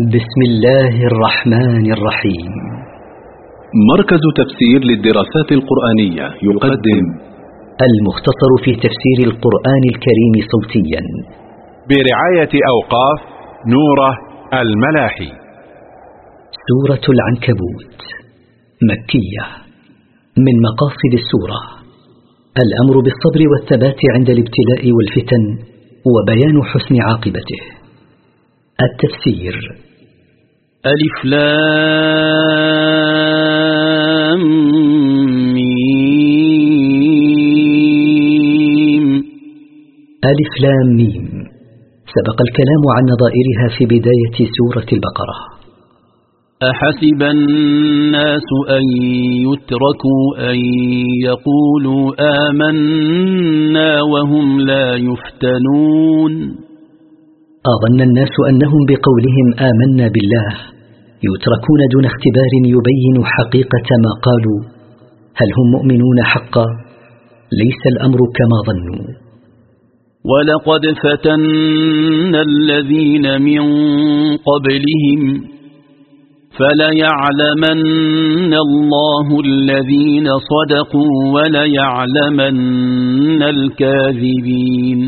بسم الله الرحمن الرحيم. مركز تفسير للدراسات القرآنية يقدم المختصر في تفسير القرآن الكريم صوتيا. برعاية أوقاف نورة الملاحي. سورة العنكبوت مكية. من مقاصد السورة الأمر بالصبر والثبات عند الابتلاء والفتن وبيان حسن عاقبته. التفسير ألف لام ميم. ألف لام ميم. سبق الكلام عن نظائرها في بداية سورة البقرة. أحسب الناس أن يتركوا أن يقولوا آمنا وهم لا يفتنون. أظن الناس أنهم بقولهم آمنا بالله. يتركون دون اختبار يبين حقيقة ما قالوا. هل هم مؤمنون حقا؟ ليس الأمر كما ظنوا. ولقد فتنا الذين من قبلهم فليعلمن الله الذين صدقوا وليعلمن الكاذبين.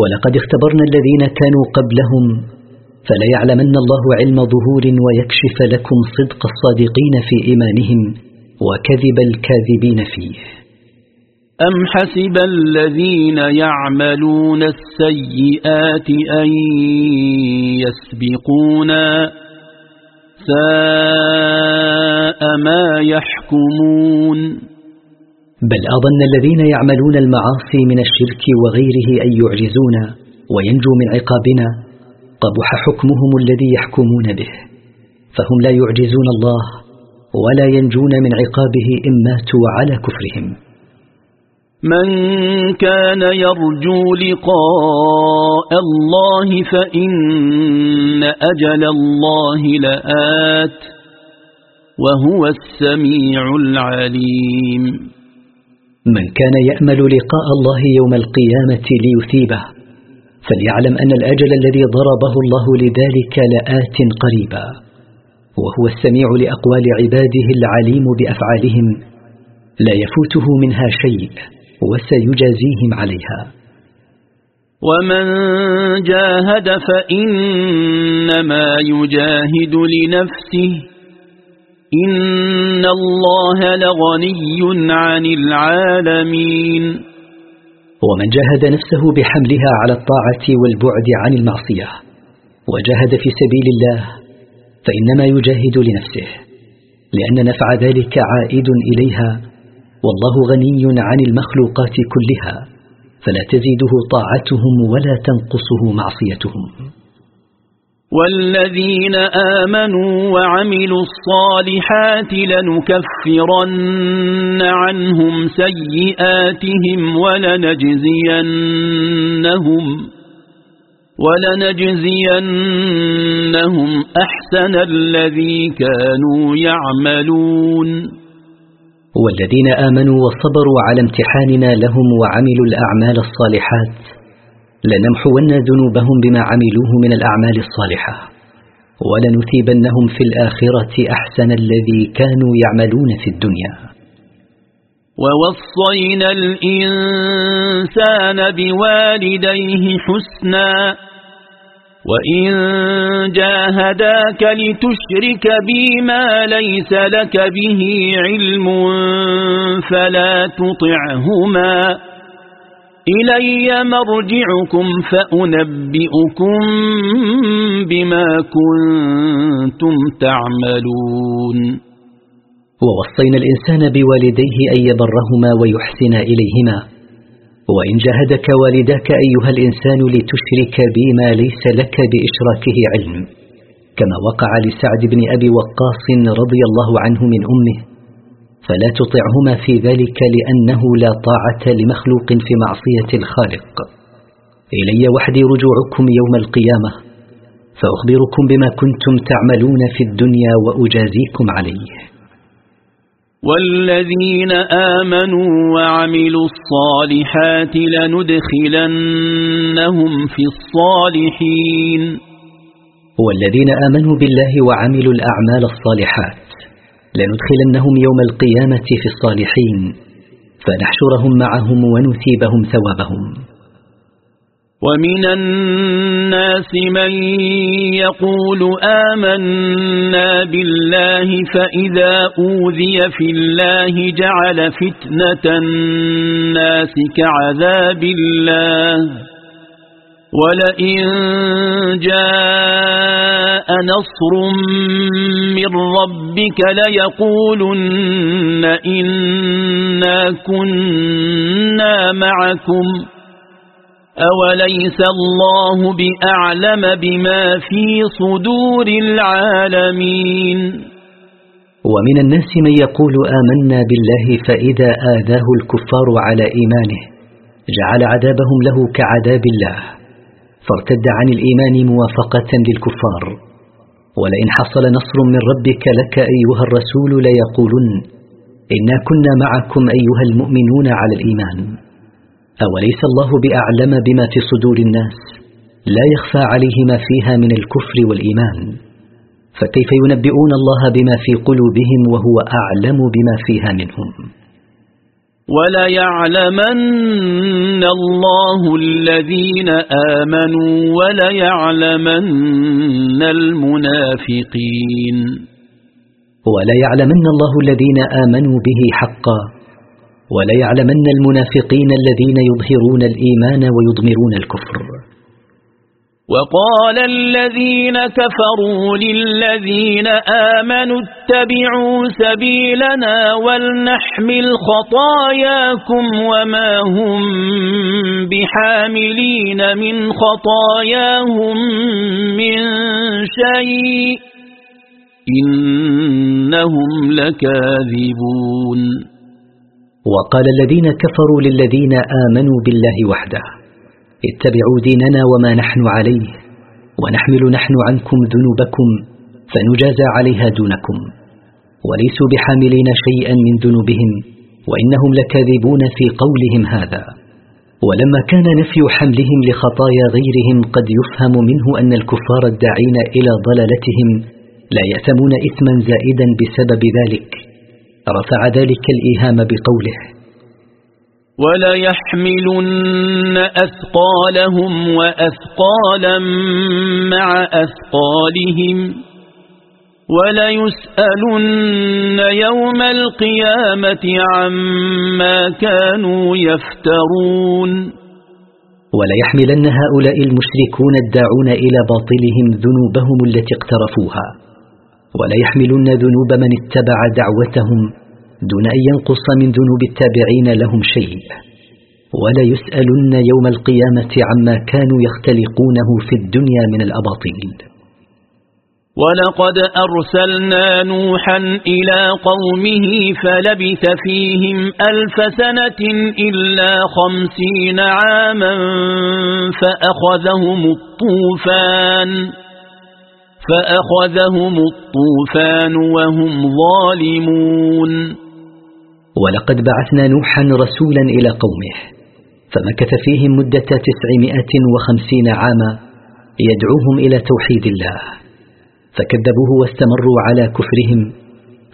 ولقد اختبرنا الذين كانوا قبلهم فليعلمن الله علم ظهور ويكشف لكم صدق الصادقين في إيمانهم وكذب الكاذبين فيه. أم حسب الذين يعملون السيئات أن يسبقونا ساء ما يحكمون؟ بل أظن الذين يعملون المعاصي من الشرك وغيره أن يعجزونا وينجوا من عقابنا قبح حكمهم الذي يحكمون به فهم لا يعجزون الله ولا ينجون من عقابه إن ماتوا على كفرهم. من كان يرجو لقاء الله فإن أجل الله لآت وهو السميع العليم. من كان يأمل لقاء الله يوم القيامة ليثيبه فليعلم أن الأجل الذي ضربه الله لذلك لآت قريبا وهو السميع لأقوال عباده العليم بأفعالهم لا يفوته منها شيء وسيجازيهم عليها. ومن جاهد فإنما يجاهد لنفسه إن الله لغني عن العالمين. ومن جاهد نفسه بحملها على الطاعة والبعد عن المعصية وجاهد في سبيل الله فإنما يجاهد لنفسه لأن نفع ذلك عائد إليها والله غني عن المخلوقات كلها فلا تزيده طاعتهم ولا تنقصه معصيتهم. والذين آمنوا وعملوا الصالحات لنكفرن عنهم سيئاتهم ولنجزينهم ولنجزينهم أحسن الذي كانوا يعملون. والذين آمنوا وصبروا على امتحاننا لهم وعملوا الأعمال الصالحات لنمحون ذنوبهم بما عملوه من الأعمال الصالحة. ولنثيبنهم في الآخرة أحسن الذي كانوا يعملون في الدنيا. ووصينا الإنسان بوالديه حسنا. وإن جاهداك لتشرك بي ما ليس لك به علم فلا تطعهما. إلي مرجعكم فأنبئكم بما كنتم تعملون. ووصينا الإنسان بوالديه أن يبرهما ويحسن إليهما. وإن جاهدك والداك أيها الإنسان لتشرك بي ما ليس لك بإشراكه علم. كما وقع لسعد بن أبي وقاص رضي الله عنه من أمه. فلا تطعهما في ذلك لأنه لا طاعة لمخلوق في معصية الخالق. إلي وحدي رجوعكم يوم القيامة فأخبركم بما كنتم تعملون في الدنيا وأجازيكم عليه. والذين آمنوا وعملوا الصالحات لندخلنهم في الصالحين. والذين آمنوا بالله وعملوا الأعمال الصالحات لندخلنهم يوم القيامة في الصالحين فنحشرهم معهم ونثيبهم ثوابهم. ومن الناس من يقول آمنا بالله فإذا أوذي في الله جعل فتنة الناس كعذاب الله. ولئن جاء نصر من ربك ليقولن إنا كنا معكم أوليس الله بأعلم بما في صدور العالمين ومن الناس من يقول آمنا بالله فإذا آذاه الكفار على إيمانه جعل عذابهم له كعذاب الله فارتد عن الإيمان موافقة للكفار. ولئن حصل نصر من ربك لك أيها الرسول ليقولن إنا كنا معكم أيها المؤمنون على الإيمان. أوليس الله بأعلم بما في صدور الناس؟ لا يخفى عليه ما فيها من الكفر والإيمان. فكيف ينبئون الله بما في قلوبهم وهو أعلم بما فيها منهم؟ وليعلمن الله الذين آمنوا وليعلمن المنافقين. وليعلمن الله الذين آمنوا به حقا. وليعلمن المنافقين الذين يظهرون الإيمان ويضمرون الكفر. وقال الذين كفروا للذين آمنوا اتبعوا سبيلنا ولنحمل خطاياكم وما هم بحاملين من خطاياهم من شيء إنهم لكاذبون. وقال الذين كفروا للذين آمنوا بالله وحده. اتبعوا ديننا وما نحن عليه ونحمل نحن عنكم ذنوبكم فنجازى عليها دونكم. وليسوا بحاملين شيئا من ذنوبهم وإنهم لكاذبون في قولهم هذا. ولما كان نفي حملهم لخطايا غيرهم قد يفهم منه أن الكفار الداعين إلى ضلالتهم لا يأثمون إثما زائدا بسبب ذلك. رفع ذلك الإيهام بقوله. وليحملن أثقالهم وأثقالا مع أثقالهم وليسألن يوم القيامة عما كانوا يفترون وليحملن هؤلاء المشركون الداعون إلى باطلهم ذنوبهم التي اقترفوها. وليحملن ذنوب من اتبع دعوتهم دون أن ينقص من ذنوب التابعين لهم شيء. ولا يسألن يوم القيامة عما كانوا يختلقونه في الدنيا من الأباطيل. ولقد أرسلنا نوحا إلى قومه فلبث فيهم ألف سنة إلا خمسين عاما فأخذهم الطوفان فأخذهم الطوفان وهم ظالمون. ولقد بعثنا نوحا رسولا إلى قومه فمكث فيهم مدة تسعمائة وخمسين عاما يدعوهم إلى توحيد الله. فكذبوه واستمروا على كفرهم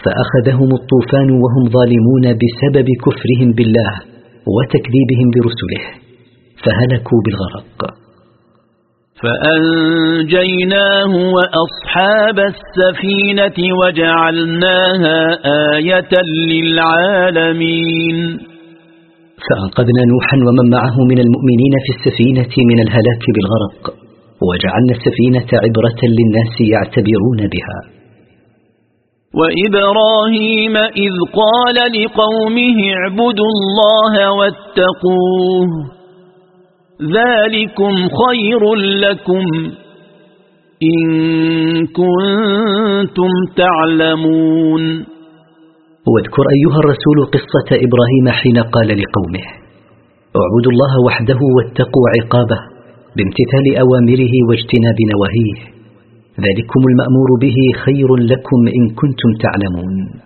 فأخذهم الطوفان وهم ظالمون بسبب كفرهم بالله وتكذيبهم لرسله فهلكوا بالغرق. فأنجيناه وأصحاب السفينة وجعلناها آية للعالمين. فأنقذنا نوحا ومن معه من المؤمنين في السفينة من الهلاك بالغرق وجعلنا السفينة عبرة للناس يعتبرون بها. وإبراهيم إذ قال لقومه اعبدوا الله واتقوه. ذلكم خير لكم إن كنتم تعلمون. واذكر أيها الرسول قصة إبراهيم حين قال لقومه اعبدوا الله وحده واتقوا عقابه بامتثال أوامره واجتناب نواهيه. ذلكم المأمور به خير لكم إن كنتم تعلمون.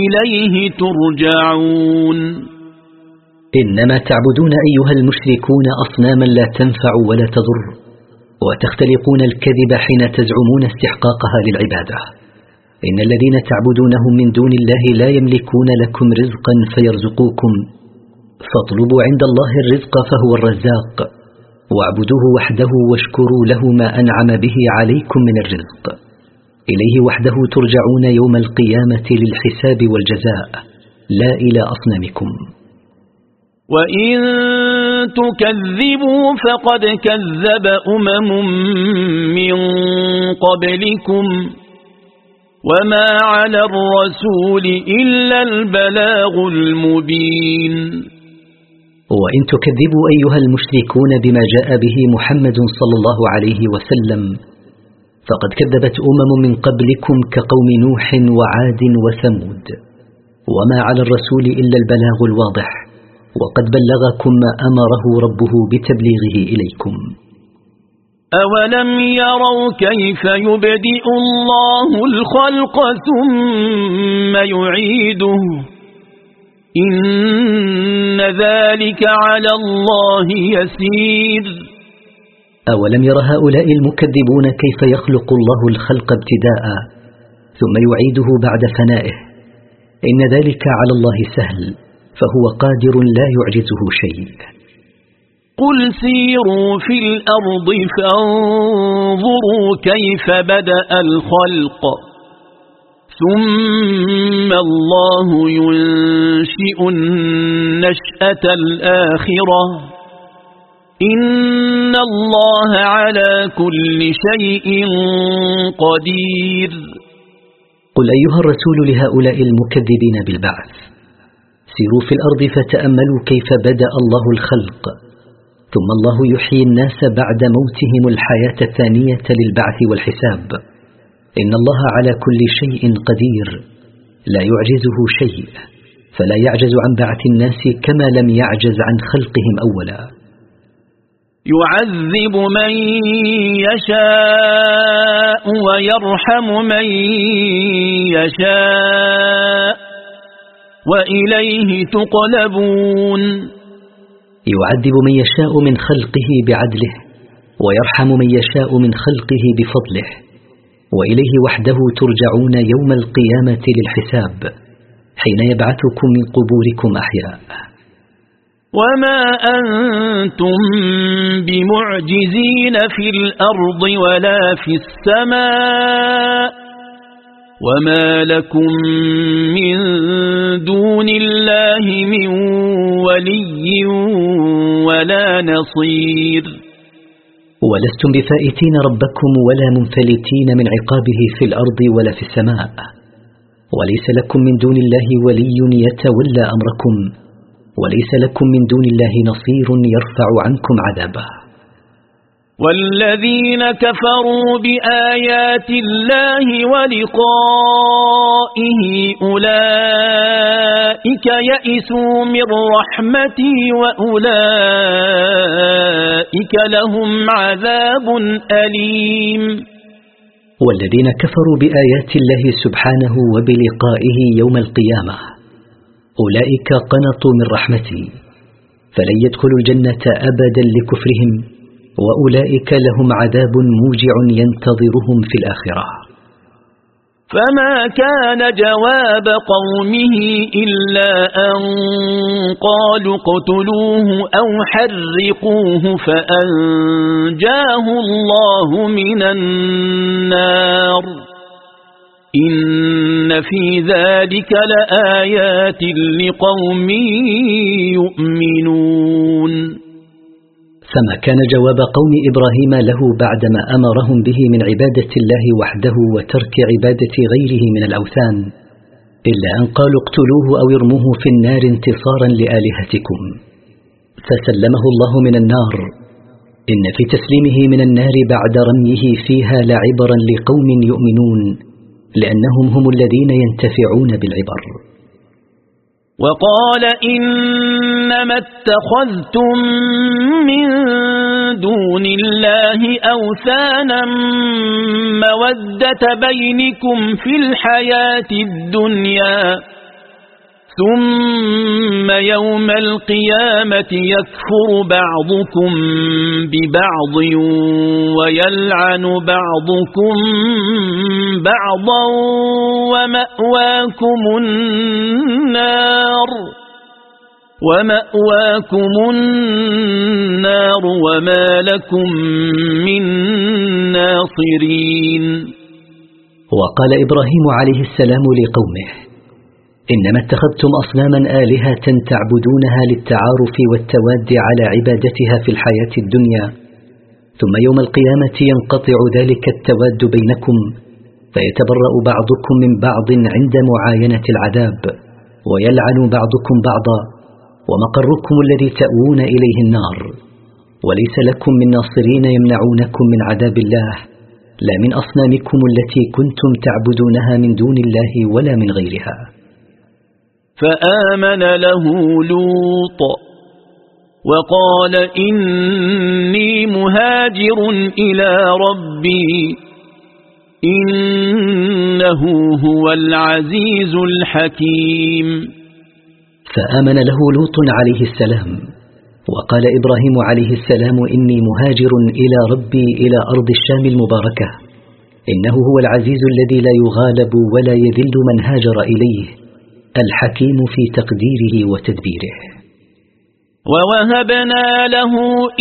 إليه ترجعون. إنما تعبدون أيها المشركون أصناما لا تنفع ولا تضر وتختلقون الكذب حين تزعمون استحقاقها للعبادة. إن الذين تعبدونهم من دون الله لا يملكون لكم رزقا فيرزقوكم فاطلبوا عند الله الرزق فهو الرزاق واعبدوه وحده واشكروا له ما أنعم به عليكم من الرزق. إليه وحده ترجعون يوم القيامة للحساب والجزاء. لا إلى أصنامكم. وإن تكذبوا فقد كذب أمم من قبلكم. وما على الرسول إلا البلاغ المبين. وإن تكذبوا أيها المشركون بما جاء به محمد صلى الله عليه وسلم فقد كذبت أمم من قبلكم كقوم نوح وعاد وثمود. وما على الرسول إلا البلاغ الواضح وقد بلغكم ما أمره ربه بتبليغه إليكم. أولم يروا كيف يبدئ الله الخلق ثم يعيده؟ إن ذلك على الله يسير. أولم ير هؤلاء المكذبون كيف يخلق الله الخلق ابتداء ثم يعيده بعد فنائه؟ إن ذلك على الله سهل فهو قادر لا يعجزه شيء. قل سيروا في الأرض فانظروا كيف بدأ الخلق. ثم الله ينشئ النشأة الآخرة. إن الله على كل شيء قدير. قل أيها الرسول لهؤلاء المكذبين بالبعث. سيروا في الأرض فتأملوا كيف بدأ الله الخلق. ثم الله يحيي الناس بعد موتهم الحياة الثانية للبعث والحساب. إن الله على كل شيء قدير. لا يعجزه شيء. فلا يعجز عن بعث الناس كما لم يعجز عن خلقهم أولا. يعذب من يشاء ويرحم من يشاء وإليه تقلبون. يعذب من يشاء من خلقه بعدله ويرحم من يشاء من خلقه بفضله وإليه وحده ترجعون يوم القيامة للحساب حين يبعثكم من قبوركم أحياء. وما أنتم بمعجزين في الأرض ولا في السماء وما لكم من دون الله من ولي ولا نصير ولستم بفائتين ربكم ولا منفلتين من عقابه في الأرض ولا في السماء وليس لكم من دون الله ولي يتولى أمركم. وليس لكم من دون الله نصير يرفع عنكم عذابه. والذين كفروا بآيات الله ولقائه أولئك يئسوا من رحمتي وأولئك لهم عذاب أليم. والذين كفروا بآيات الله سبحانه وبلقائه يوم القيامة أولئك قنطوا من رحمتي فلن يدخلوا الجنة أبدا لكفرهم وأولئك لهم عذاب موجع ينتظرهم في الآخرة. فما كان جواب قومه إلا أن قالوا اقتلوه أو حرقوه فأنجاه الله من النار. إن في ذلك لآيات لقوم يؤمنون. فما كان جواب قوم إبراهيم له بعدما أمرهم به من عبادة الله وحده وترك عبادة غيره من الأوثان إلا أن قالوا اقتلوه أو ارموه في النار انتصارا لآلهتكم. فسلمه الله من النار. إن في تسليمه من النار بعد رميه فيها لعبرا لقوم يؤمنون. لأنهم هم الذين ينتفعون بالعبر. وقال إنما اتخذتم من دون الله أوثانا مودة بينكم في الحياة الدنيا. ثم يوم القيامة يكفر بعضكم ببعض ويلعن بعضكم بعضا ومأواكم النار ومأواكم النار وما لكم من ناصرين وقال إبراهيم عليه السلام لقومه إنما اتخذتم أصناما آلهة تعبدونها للتعارف والتواد على عبادتها في الحياة الدنيا. ثم يوم القيامة ينقطع ذلك التواد بينكم فيتبرأ بعضكم من بعض عند معاينة العذاب ويلعن بعضكم بعضا ومقركم الذي تأوون إليه النار. وليس لكم من ناصرين يمنعونكم من عذاب الله لا من أصنامكم التي كنتم تعبدونها من دون الله ولا من غيرها. فآمن له لوط وقال إني مهاجر إلى ربي إنه هو العزيز الحكيم. فآمن له لوط عليه السلام وقال إبراهيم عليه السلام إني مهاجر إلى ربي إلى أرض الشام المباركة إنه هو العزيز الذي لا يغالب ولا يذل من هاجر إليه. الحكيم في تقديره وتدبيره. ووهبنا له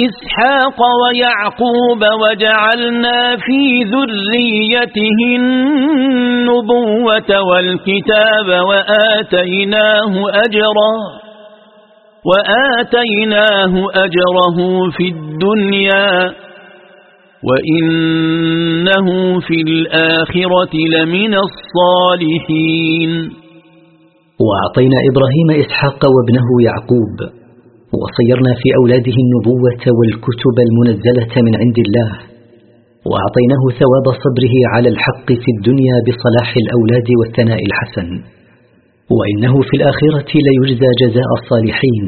إسحاق ويعقوب وجعلنا في ذريته النبوة والكتاب وآتيناه أجرا وآتيناه أجره في الدنيا وإنه في الآخرة لمن الصالحين. وأعطينا إبراهيم إسحاق وابنه يعقوب وصيرنا في أولاده النبوة والكتب المنزلة من عند الله وأعطيناه ثواب صبره على الحق في الدنيا بصلاح الأولاد والثناء الحسن وإنه في الآخرة ليجزى جزاء الصالحين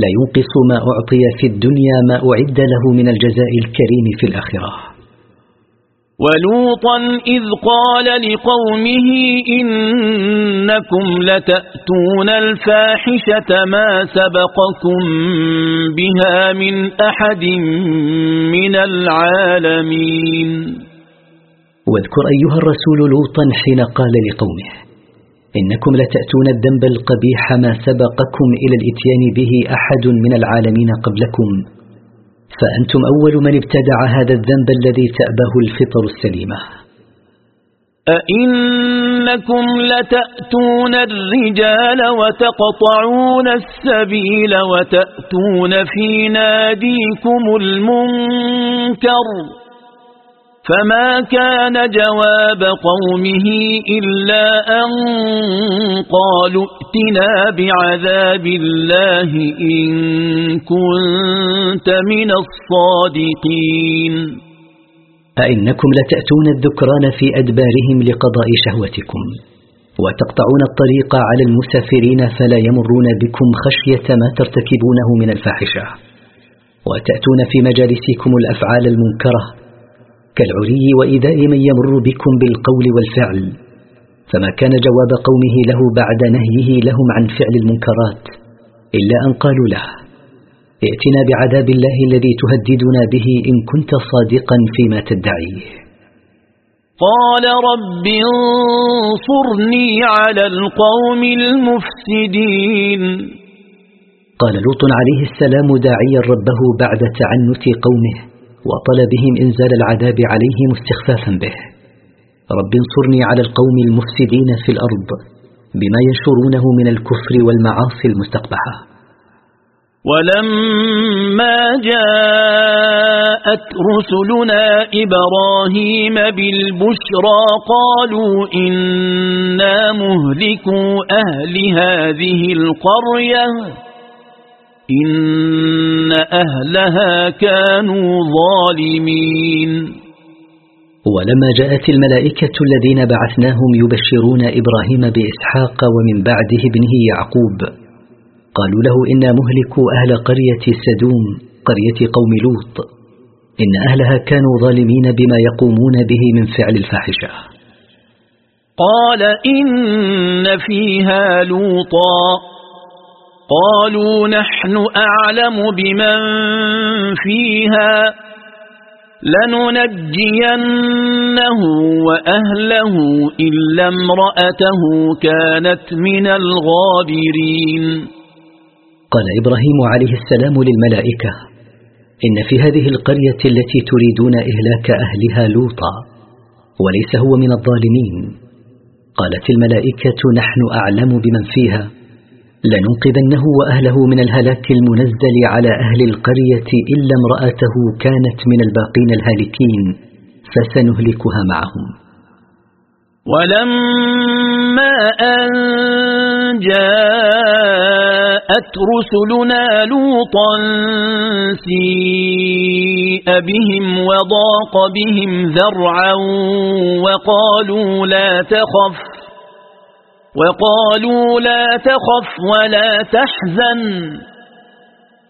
لا ينقص ما أعطي في الدنيا ما أعد له من الجزاء الكريم في الآخرة. ولوطا إذ قال لقومه إنكم لتأتون الفاحشة ما سبقكم بها من أحد من العالمين. واذكر أيها الرسول لوطا حين قال لقومه إنكم لتأتون الذنب القبيح ما سبقكم إلى الإتيان به أحد من العالمين قبلكم فأنتم أول من ابتدع هذا الذنب الذي تأبه الفطر السليمة. أئنكم لتأتون الرجال وتقطعون السبيل وتأتون في ناديكم المنكر. فما كان جواب قومه إلا أن قالوا ائتنا بعذاب الله إن كنت من الصادقين أئنكم لتأتون الذكران في أدبارهم لقضاء شهوتكم وتقطعون الطريق على المسافرين فلا يمرون بكم خشية ما ترتكبونه من الفاحشة وتأتون في مجالسكم الأفعال المنكرة كالعري وإذاء من يمر بكم بالقول والفعل فما كان جواب قومه له بعد نهيه لهم عن فعل المنكرات إلا أن قالوا له ائتنا بعذاب الله الذي تهددنا به إن كنت صادقا فيما تدعيه قال رب انصرني على القوم المفسدين. قال لوط عليه السلام داعيا ربه بعد تعنت قومه. وطلبهم إنزال العذاب عليهم استخفافا به. رب انصرني على القوم المفسدين في الأرض بما ينشرونه من الكفر والمعاصي المستقبحة. ولما جاءت رسلنا إبراهيم بالبشرى قالوا إنا مهلكوا أهل هذه القرية. إن أهلها كانوا ظالمين. ولما جاءت الملائكة الذين بعثناهم يبشرون إبراهيم بإسحاق ومن بعده ابنه يعقوب قالوا له إنا مهلكوا أهل قرية سدوم قرية قوم لوط. إن أهلها كانوا ظالمين بما يقومون به من فعل الفاحشة. قال إن فيها لوطا. قالوا نحن أعلم بمن فيها لننجينه وأهله إلا امرأته كانت من الغابرين. قال إبراهيم عليه السلام للملائكة إن في هذه القرية التي تريدون إهلاك أهلها لوطا وليس هو من الظالمين. قالت الملائكة نحن أعلم بمن فيها. لننقذنه وأهله من الهلاك المنزل على أهل القرية إلا امرأته كانت من الباقين الهالكين فسنهلكها معهم. ولما أن جاءت رسلنا لوطا سيء بهم وضاق بهم ذرعا وقالوا لا تخف وقالوا لا تخف ولا تحزن.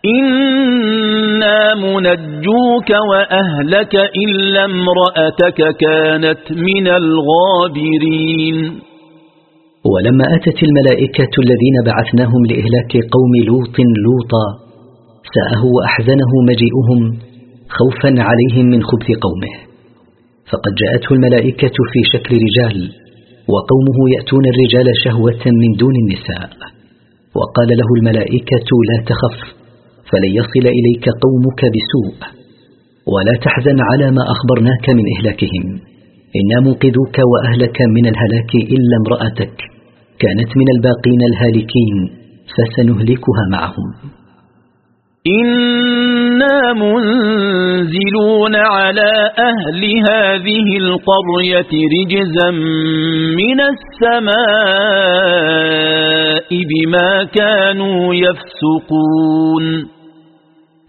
إنا منجوك وأهلك إلا امرأتك كانت من الغابرين. ولما أتت الملائكة الذين بعثناهم لإهلاك قوم لوط لوطا ساءه وأحزنه مجيئهم خوفا عليهم من خبث قومه. فقد جاءته الملائكة في شكل رجال وقومه يأتون الرجال شهوة من دون النساء. وقال له الملائكة لا تخف فلن يصل إليك قومك بسوء. ولا تحزن على ما أخبرناك من إهلاكهم. إنا منقذوك وأهلك من الهلاك إلا امرأتك. كانت من الباقين الهالكين فسنهلكها معهم. إنا منزلون على أهل هذه القرية رجزا من السماء بما كانوا يفسقون.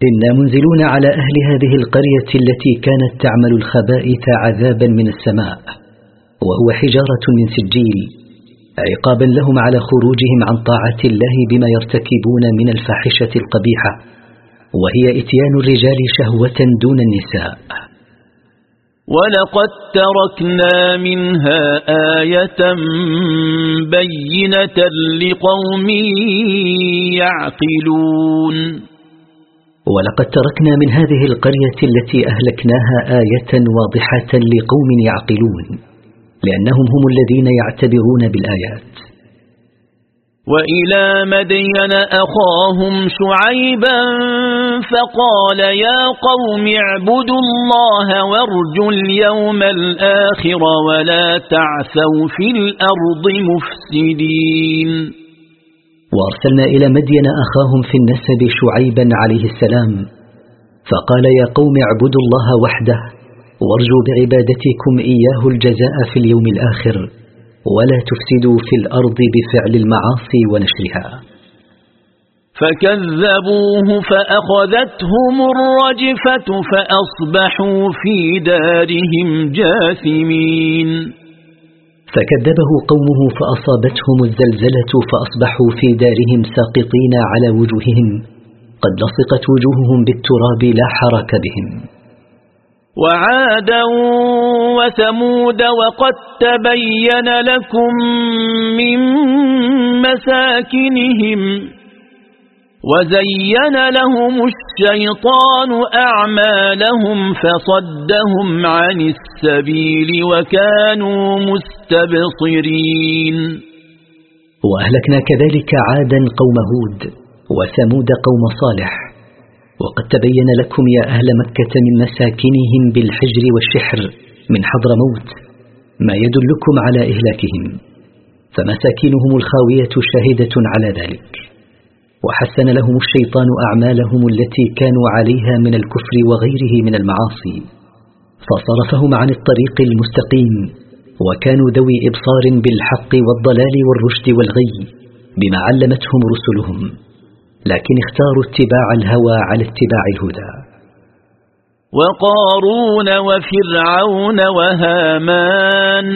إنا منزلون على أهل هذه القرية التي كانت تعمل الخبائث عذابا من السماء وهو حجارة من سجيل عقابا لهم على خروجهم عن طاعة الله بما يرتكبون من الفاحشة القبيحة. وهي إتيان الرجال شهوة دون النساء. ولقد تركنا منها آية بينة لقوم يعقلون. ولقد تركنا من هذه القرية التي أهلكناها آية واضحة لقوم يعقلون لأنهم هم الذين يعتبرون بالآيات. وإلى مدين أخاهم شعيبا فقال يا قوم اعبدوا الله وارجوا اليوم الآخر ولا تعثوا في الأرض مفسدين. وأرسلنا إلى مدين أخاهم في النسب شعيبا عليه السلام فقال يا قوم اعبدوا الله وحده وارجوا بعبادتكم إياه الجزاء في اليوم الآخر ولا تفسدوا في الأرض بفعل المعاصي ونشرها. فكذبوه فأخذتهم الرجفة فأصبحوا في دارهم جاثمين. فكذبه قومه فأصابتهم الزلزلة فأصبحوا في دارهم ساقطين على وجوههم. قد لصقت وجوههم بالتراب لا حرك بهم. وعادا وثمود وقد تبين لكم من مساكنهم وزين لهم الشيطان أعمالهم فصدهم عن السبيل وكانوا مستبصرين. وأهلكنا كذلك عادا قوم هود وثمود قوم صالح. وقد تبين لكم يا أهل مكة من مساكنهم بالحجر والشحر من حضر موت ما يدلكم على إهلاكهم فمساكنهم الخاوية شاهدة على ذلك. وحسن لهم الشيطان أعمالهم التي كانوا عليها من الكفر وغيره من المعاصي. فصرفهم عن الطريق المستقيم وكانوا ذوي إبصار بالحق والضلال والرشد والغي بما علمتهم رسلهم لكن اختاروا اتباع الهوى على اتباع الهدى. وقارون وفرعون وهامان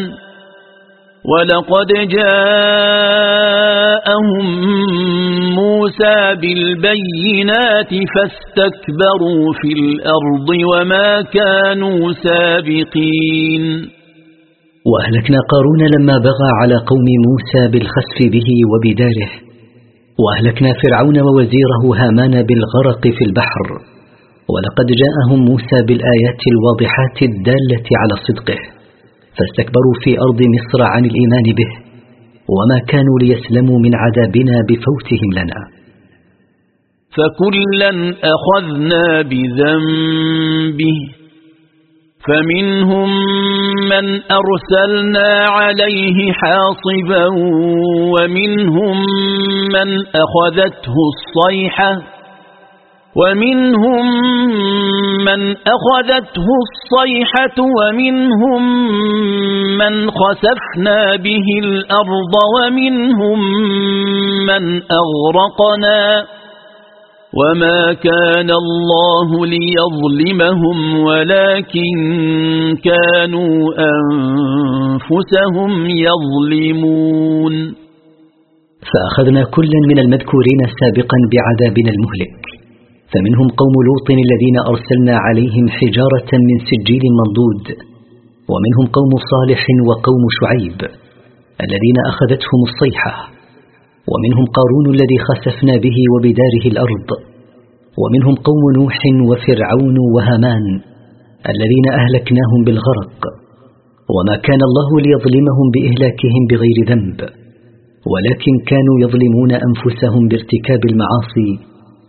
ولقد جاءهم موسى بالبينات فاستكبروا في الأرض وما كانوا سابقين. وأهلكنا قارون لما بغى على قوم موسى بالخسف به وبداره. وأهلكنا فرعون ووزيره هامان بالغرق في البحر. ولقد جاءهم موسى بالآيات الواضحات الدالة على صدقه. فاستكبروا في أرض مصر عن الإيمان به. وما كانوا ليسلموا من عذابنا بفوتهم لنا. فكلا أخذنا بذنبه فمنهم من أرسلنا عليه حاصبا ومنهم من أخذته الصيحة ومنهم من أخذته الصيحة ومنهم من خسفنا به الأرض ومنهم من أغرقنا وما كان الله ليظلمهم ولكن كانوا أنفسهم يظلمون. فأخذنا كلا من المذكورين سابقا بعذابنا المهلك. فمنهم قوم لوط الذين أرسلنا عليهم حجارة من سجيل منضود ومنهم قوم صالح وقوم شعيب الذين أخذتهم الصيحة ومنهم قارون الذي خسفنا به وبداره الأرض ومنهم قوم نوح وفرعون وهامان الذين أهلكناهم بالغرق وما كان الله ليظلمهم بإهلاكهم بغير ذنب ولكن كانوا يظلمون أنفسهم بارتكاب المعاصي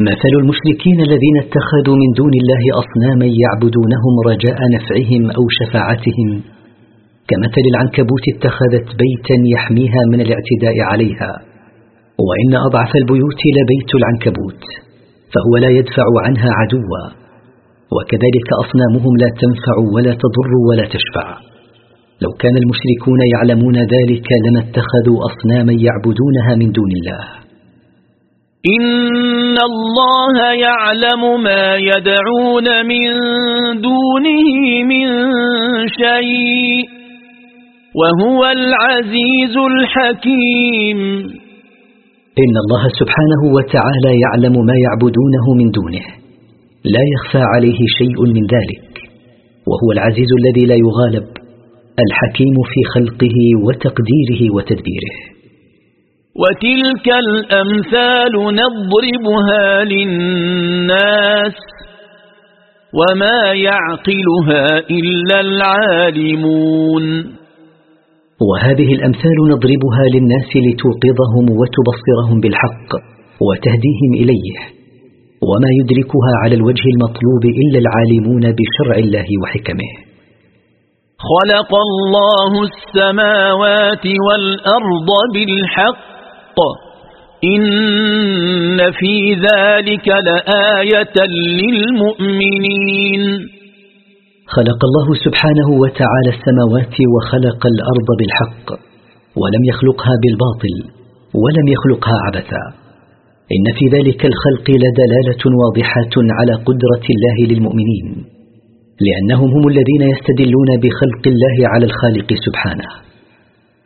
مثل المشركين الذين اتخذوا من دون الله أصناما يعبدونهم رجاء نفعهم أو شفاعتهم. كمثل العنكبوت اتخذت بيتا يحميها من الاعتداء عليها. وإن أضعف البيوت لبيت العنكبوت فهو لا يدفع عنها عدوا. وكذلك أصنامهم لا تنفع ولا تضر ولا تشفع. لو كان المشركون يعلمون ذلك لما اتخذوا أصناما يعبدونها من دون الله. إن الله يعلم ما يدعون من دونه من شيء وهو العزيز الحكيم إن الله سبحانه وتعالى يعلم ما يعبدونه من دونه. لا يخفى عليه شيء من ذلك. وهو العزيز الذي لا يغالب. الحكيم في خلقه وتقديره وتدبيره. وتلك الأمثال نضربها للناس وما يعقلها إلا العالمون. وهذه الأمثال نضربها للناس لتوقظهم وتبصرهم بالحق وتهديهم إليه وما يدركها على الوجه المطلوب إلا العالمون بشرع الله وحكمه. خلق الله السماوات والأرض بالحق إن في ذلك لآية للمؤمنين. خلق الله سبحانه وتعالى السماوات وخلق الأرض بالحق ولم يخلقها بالباطل ولم يخلقها عبثا. إن في ذلك الخلق لدلالة واضحة على قدرة الله للمؤمنين لأنهم هم الذين يستدلون بخلق الله على الخالق سبحانه.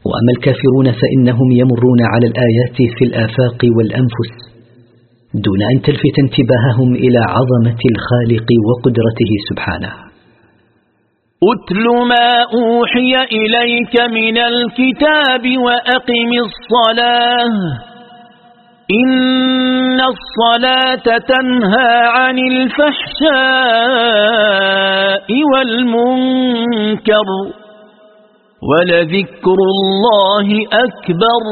وأما الكافرون فإنهم يمرون على الآيات في الآفاق والأنفس دون أن تلفت انتباههم إلى عظمة الخالق وقدرته سبحانه. أتل ما أوحي إليك من الكتاب وأقم الصلاة. إن الصلاة تنهى عن الفحشاء والمنكر. ولذكر الله أكبر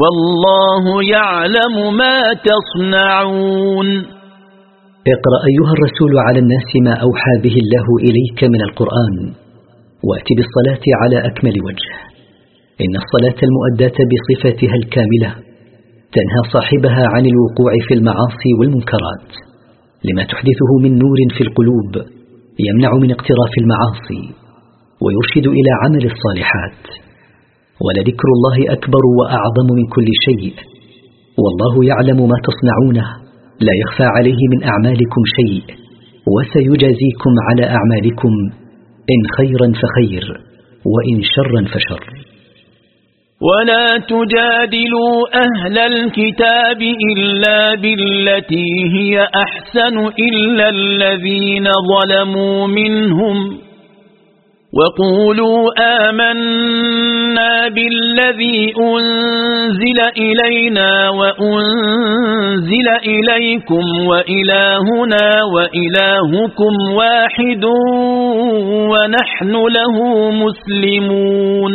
والله يعلم ما تصنعون. اقرأ أيها الرسول على الناس ما أوحى به الله إليك من القرآن وأت بالصلاة على أكمل وجه. إن الصلاة المؤداة بصفتها الكاملة تنهى صاحبها عن الوقوع في المعاصي والمنكرات لما تحدثه من نور في القلوب يمنع من اقتراف المعاصي. ويرشد إلى عمل الصالحات. ولذكر الله أكبر وأعظم من كل شيء. والله يعلم ما تصنعونه لا يخفى عليه من أعمالكم شيء. وسيجازيكم على أعمالكم. إن خيرا فخير وإن شرا فشر. ولا تجادلوا أهل الكتاب إلا بالتي هي أحسن إلا الذين ظلموا منهم. وقولوا آمنا بالذي أنزل إلينا وأنزل إليكم وإلهنا وإلهكم واحد ونحن له مسلمون.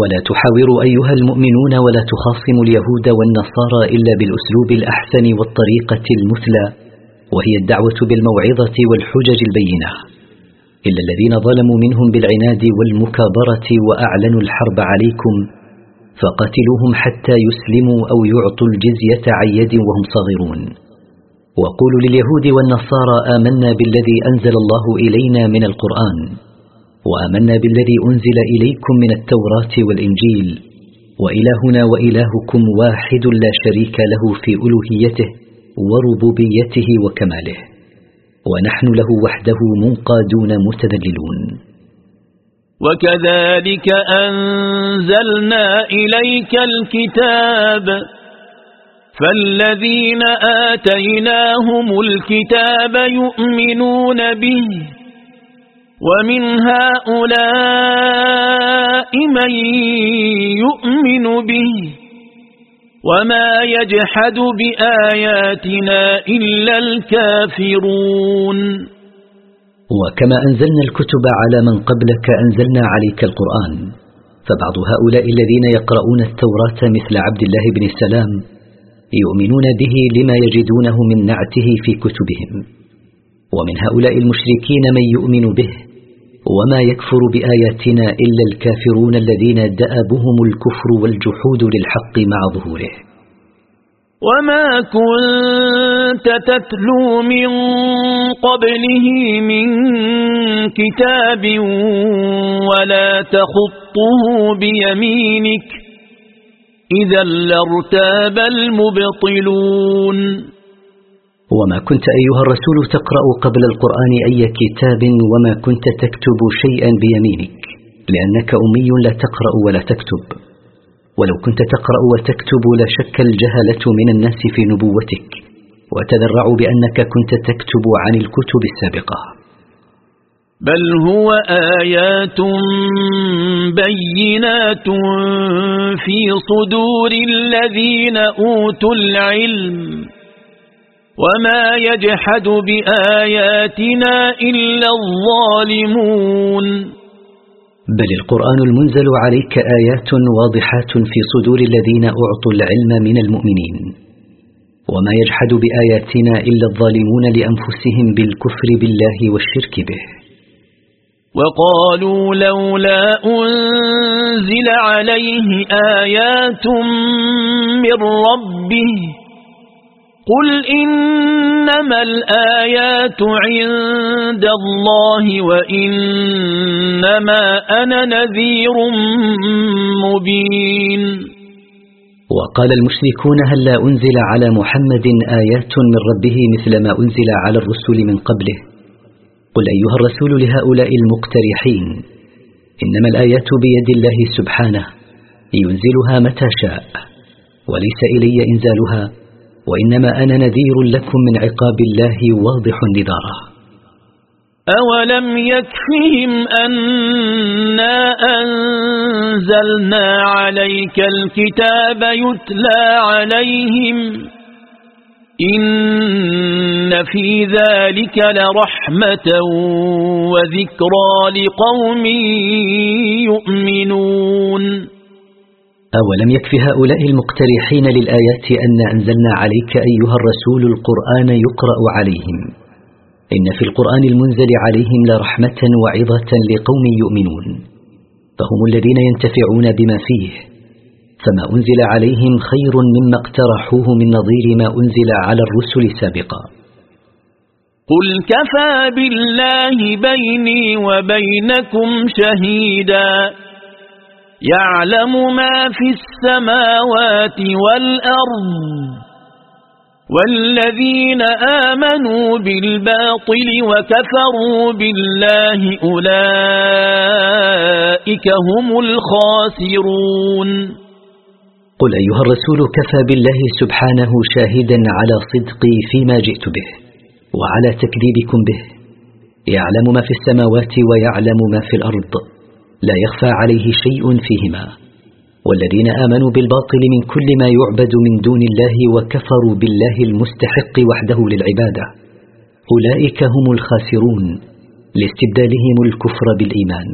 ولا تحاوروا أيها المؤمنون ولا تخاصموا اليهود والنصارى إلا بالأسلوب الأحسن والطريقة المثلى وهي الدعوة بالموعظة والحجج البينة. إلا الذين ظلموا منهم بالعناد والمكابرة وأعلنوا الحرب عليكم فقتلوهم حتى يسلموا أو يعطوا الجزية عن يد وهم صغيرون وقولوا لليهود والنصارى آمنا بالذي أنزل الله إلينا من القرآن وآمنا بالذي أنزل إليكم من التوراة والإنجيل وإلهنا وإلهكم واحد لا شريك له في ألوهيته وربوبيته وكماله. ونحن له وحده منقادون متذللون. وكذلك أنزلنا إليك الكتاب فالذين آتيناهم الكتاب يؤمنون به ومن هؤلاء من يؤمن به. وما يجحد بآياتنا إلا الكافرون وكما أنزلنا الكتب على من قبلك أنزلنا عليك القرآن فبعض هؤلاء الذين يقرؤون التوراة مثل عبد الله بن السلام يؤمنون به لما يجدونه من نعته في كتبهم ومن هؤلاء المشركين من يؤمن به وما يكفر بآياتنا إلا الكافرون الذين دأبهم الكفر والجحود للحق مع ظهوره. وما كنت تتلو من قبله من كتاب ولا تخطه بيمينك إذا لارتاب المبطلون وما كنت أيها الرسول تقرأ قبل القرآن أي كتاب وما كنت تكتب شيئا بيمينك لأنك أمي لا تقرأ ولا تكتب. ولو كنت تقرأ وتكتب لشك الجهلة من الناس في نبوتك وتذرع بأنك كنت تكتب عن الكتب السابقة. بل هو آيات بينات في صدور الذين أوتوا العلم. وما يجحد بآياتنا إلا الظالمون بل القرآن المنزل عليك آيات واضحات في صدور الذين أعطوا العلم من المؤمنين. وما يجحد بآياتنا إلا الظالمون لأنفسهم بالكفر بالله والشرك به. وقالوا لولا أنزل عليه آيات من ربه قل إنما الآيات عند الله وإنما أنا نذير مبين. وقال المشركون هل لا أنزل على محمد آيات من ربه مثل ما أنزل على الرسل من قبله؟ قل أيها الرسول لهؤلاء المقترحين إنما الآيات بيد الله سبحانه ينزلها متى شاء وليس إلي إنزالها. وإنما أنا نذير لكم من عقاب الله واضح نذاره أولم يكفهم أنا أنزلنا عليك الكتاب يتلى عليهم؟ إن في ذلك لرحمة وذكرى لقوم يؤمنون. أولم يكف هؤلاء المقترحين للآيات أن أنزلنا عليك أيها الرسول القرآن يقرأ عليهم؟ إن في القرآن المنزل عليهم لرحمة وعظة لقوم يؤمنون. فهم الذين ينتفعون بما فيه. فما أنزل عليهم خير مما اقترحوه من نظير ما أنزل على الرسل سابقا. قل كفى بالله بيني وبينكم شهيدا. يعلم ما في السماوات والأرض والذين آمنوا بالباطل وكفروا بالله أولئك هم الخاسرون. قل أيها الرسول كفى بالله سبحانه شاهدا على صدقي فيما جئت به وعلى تكذيبكم به. يعلم ما في السماوات ويعلم ما في الأرض. لا يخفى عليه شيء فيهما. والذين آمنوا بالباطل من كل ما يعبد من دون الله وكفروا بالله المستحق وحده للعبادة. أولئك هم الخاسرون. لاستبدالهم الكفر بالإيمان.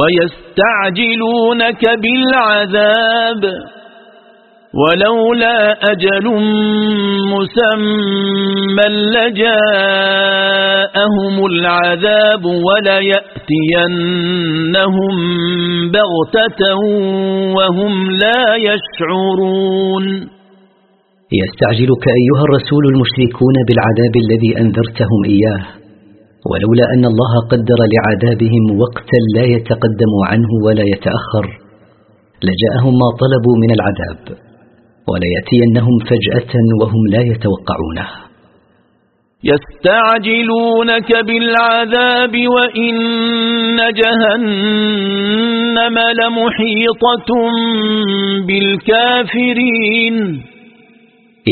ويستعجلونك بالعذاب. ولولا أجل مسمى لجاءهم العذاب وليأتينهم بغتة وهم لا يشعرون. يستعجلك أيها الرسول المشركون بالعذاب الذي أنذرتهم إياه ولولا أن الله قدر لعذابهم وقتا لا يتقدم عنه ولا يتأخر لجاءهم ما طلبوا من العذاب وليأتينهم فجأة وهم لا يتوقعونه. يستعجلونك بالعذاب وإن جهنم لمحيطة بالكافرين.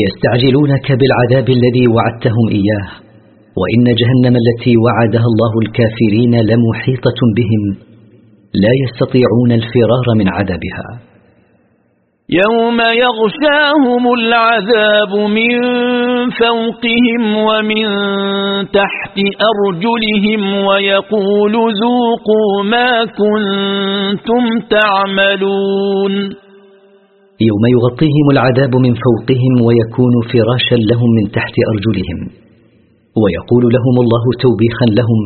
يستعجلونك بالعذاب الذي وعدتهم إياه وإن جهنم التي وعدها الله الكافرين لمحيطة بهم لا يستطيعون الفرار من عذابها. يوم يغشاهم العذاب من فوقهم ومن تحت أرجلهم ويقول ذوقوا ما كنتم تعملون. يوم يغطيهم العذاب من فوقهم ويكون فراشا لهم من تحت أرجلهم ويقول لهم الله توبيخا لهم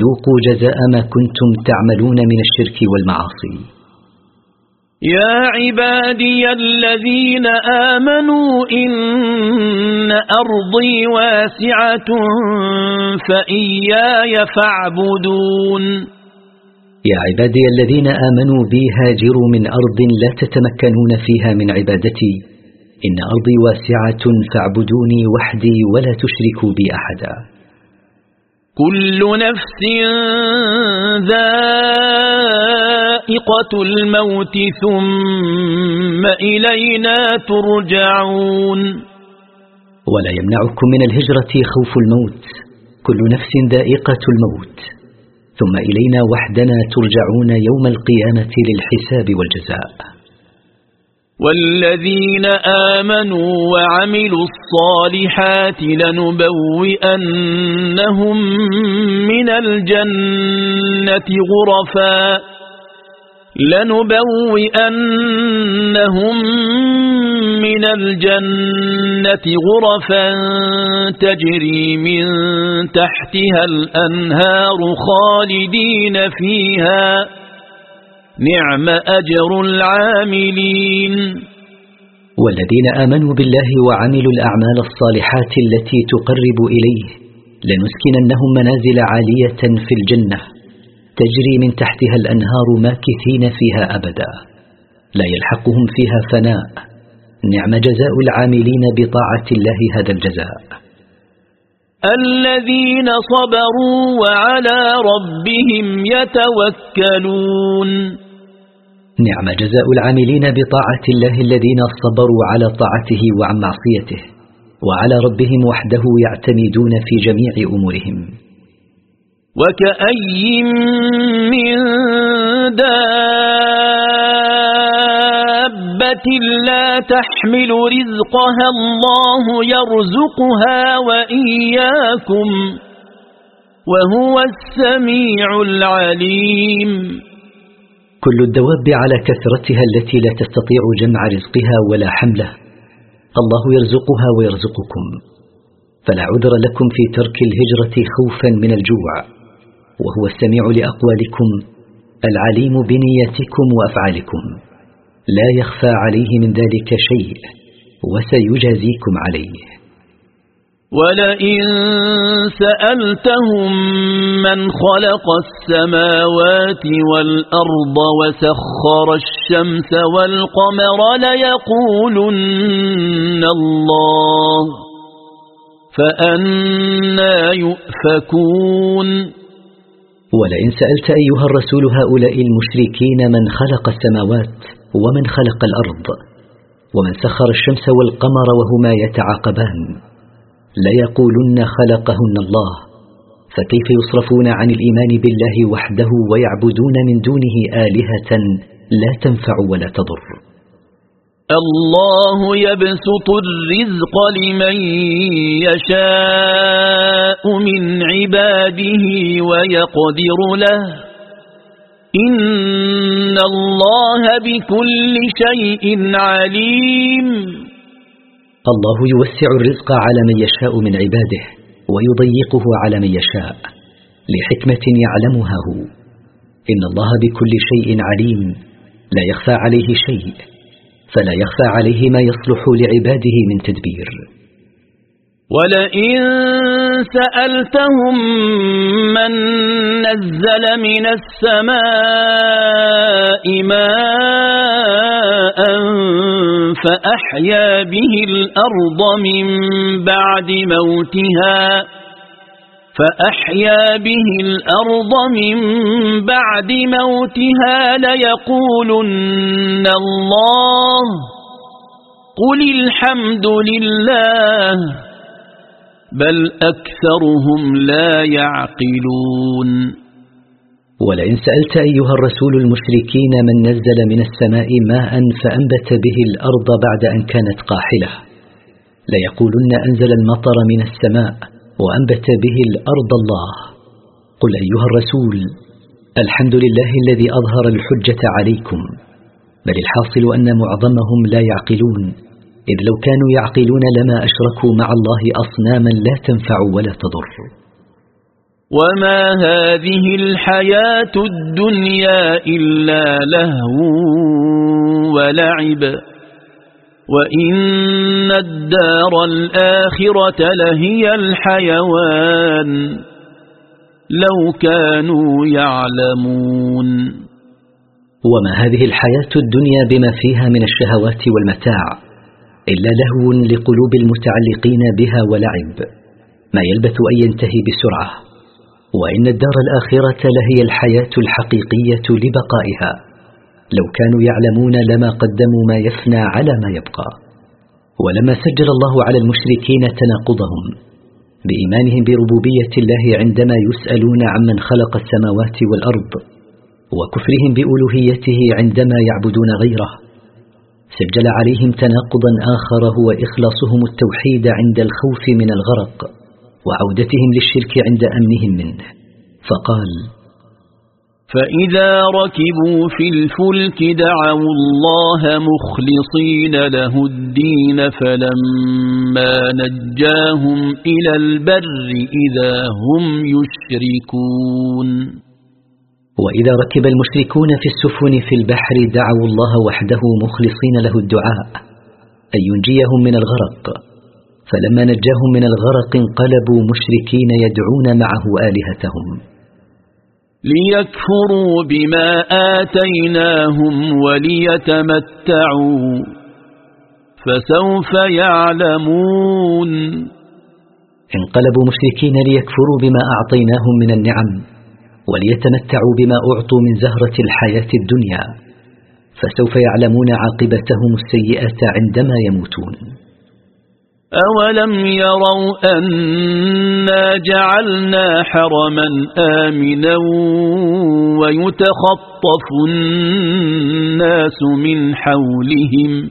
ذوقوا جزاء ما كنتم تعملون من الشرك والمعاصي. يا عبادي الذين آمنوا إن أرضي واسعة فإياي فاعبدون. يا عبادي الذين آمنوا بي هاجروا من أرض لا تتمكنون فيها من عبادتي. إن أرضي واسعة فاعبدوني وحدي ولا تشركوا بي أحدا. كل نفس ذائقة الموت ثم إلينا ترجعون. ولا يمنعكم من الهجرة خوف الموت كل نفس ذائقة الموت. ثم إلينا وحدنا ترجعون يوم القيامة للحساب والجزاء. والذين آمنوا وعملوا الصالحات لنبوئنهم من الجنة غرفا. لنبوئنهم من الجنة غرفا تجري من تحتها الأنهار خالدين فيها. نعم أجر العاملين. والذين آمنوا بالله وعملوا الأعمال الصالحات التي تقرب إليه لنسكننهم منازل عالية في الجنة. تجري من تحتها الأنهار ماكثين فيها أبدا. لا يلحقهم فيها فناء. نعم جزاء العاملين بطاعة الله هذا الجزاء. الذين صبروا وعلى ربهم يتوكلون. نعم جزاء العاملين بطاعة الله الذين صبروا على طاعته وعن معصيته. وعلى ربهم وحده يعتمدون في جميع أمورهم. وكأي من دابة لا تحمل رزقها الله يرزقها وإياكم وهو السميع العليم كل الدواب على كثرتها التي لا تستطيع جمع رزقها ولا حمله. الله يرزقها ويرزقكم. فلا عذر لكم في ترك الهجرة خوفا من الجوع. وهو السميع لأقوالكم العليم بنياتكم وأفعالكم. لا يخفى عليه من ذلك شيء وسيجازيكم عليه. ولئن سألتهم من خلق السماوات والأرض وسخر الشمس والقمر ليقولن الله فأنا يؤفكون. ولئن سألت أيها الرسول هؤلاء المشركين من خلق السماوات ومن خلق الأرض ومن سخر الشمس والقمر وهما يتعاقبان ليقولن خلقهن الله فكيف يصرفون عن الإيمان بالله وحده ويعبدون من دونه آلهة لا تنفع ولا تضر؟ الله يبسط الرزق لمن يشاء من عباده ويقدر له. إن الله بكل شيء عليم. الله يوسع الرزق على من يشاء من عباده ويضيقه على من يشاء لحكمة يعلمها هو. إن الله بكل شيء عليم. لا يخفى عليه شيء. فلا يخفى عليه ما يصلح لعباده من تدبير. ولئن سألتهم من نزل من السماء ماء فأحيا به الأرض من بعد موتها فأحيا به الأرض من بعد موتها ليقولن الله قل الحمد لله بل أكثرهم لا يعقلون ولئن سألت أيها الرسول المشركين من نزل من السماء ماء فأنبت به الأرض بعد أن كانت قاحلة ليقولن أنزل المطر من السماء وأنبت به الأرض الله. قل أيها الرسول الحمد لله الذي أظهر الحجة عليكم بل الحاصل أن معظمهم لا يعقلون إذ لو كانوا يعقلون لما أشركوا مع الله أصناما لا تنفع ولا تضر. وما هذه الحياة الدنيا إلا لهو ولعب. وإن الدار الآخرة لهي الحيوان لو كانوا يعلمون وما هذه الحياة الدنيا بما فيها من الشهوات والمتاع إلا لهو لقلوب المتعلقين بها ولعب ما يلبث أن ينتهي بسرعة وإن الدار الآخرة لهي الحياة الحقيقية لبقائها لو كانوا يعلمون لما قدموا ما يفنى على ما يبقى. ولما سجل الله على المشركين تناقضهم بإيمانهم بربوبية الله عندما يسألون عمن خلق السماوات والأرض وكفرهم بألوهيته عندما يعبدون غيره. سجل عليهم تناقضا آخر هو إخلاصهم التوحيد عند الخوف من الغرق وعودتهم للشرك عند أمنهم منه. فقال فإذا ركبوا في الفلك دعوا الله مخلصين له الدين فلما نجاهم إلى البر إذا هم يشركون. وإذا ركب المشركون في السفن في البحر دعوا الله وحده مخلصين له الدعاء أن ينجيهم من الغرق. فلما نجاهم من الغرق انقلبوا مشركين يدعون معه آلهتهم. ليكفروا بما آتيناهم وليتمتعوا فسوف يعلمون. انقلبوا مشركين ليكفروا بما أعطيناهم من النعم وليتمتعوا بما أعطوا من زهرة الحياة الدنيا فسوف يعلمون عاقبتهم السيئة عندما يموتون. أولم يروا أنا جعلنا حرما آمنا ويتخطف الناس من حولهم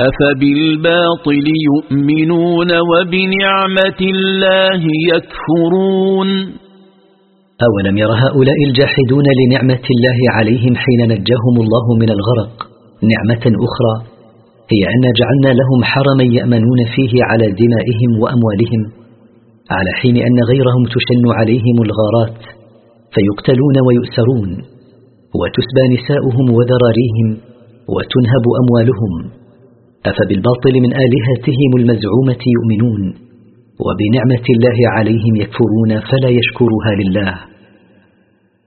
أفبالباطل يؤمنون وبنعمة الله يكفرون أولم ير هؤلاء الجاحدون لنعمة الله عليهم حين نجاهم الله من الغرق نعمة أخرى هي أن جعلنا لهم حرما يأمنون فيه على دمائهم وأموالهم على حين أن غيرهم تشن عليهم الغارات فيقتلون ويؤسرون وتسبى نساؤهم وذراريهم وتنهب أموالهم. أفبالباطل من آلهتهم المزعومة يؤمنون وبنعمة الله عليهم يكفرون فلا يشكرها لله.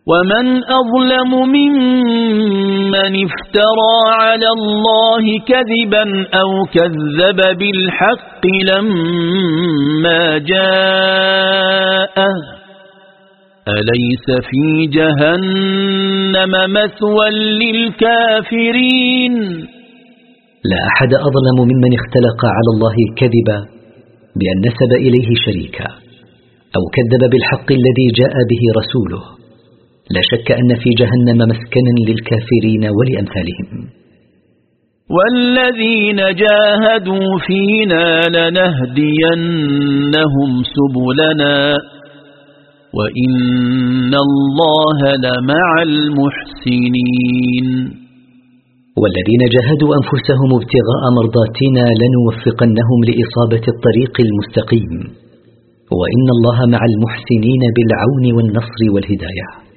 ومن أظلم ممن افترى على الله كذبا أو كذب بالحق لما جاءه أليس في جهنم مثوى للكافرين؟ لا أحد أظلم ممن اختلق على الله كذبا بأن نسب إليه شريكا أو كذب بالحق الذي جاء به رسوله. لا شك أن في جهنم مسكنا للكافرين ولأمثالهم. والذين جاهدوا فينا لنهدينهم سبلنا وإن الله لمع المحسنين. والذين جاهدوا أنفسهم ابتغاء مرضاتنا لنوفقنهم لإصابة الطريق المستقيم وإن الله مع المحسنين بالعون والنصر والهداية.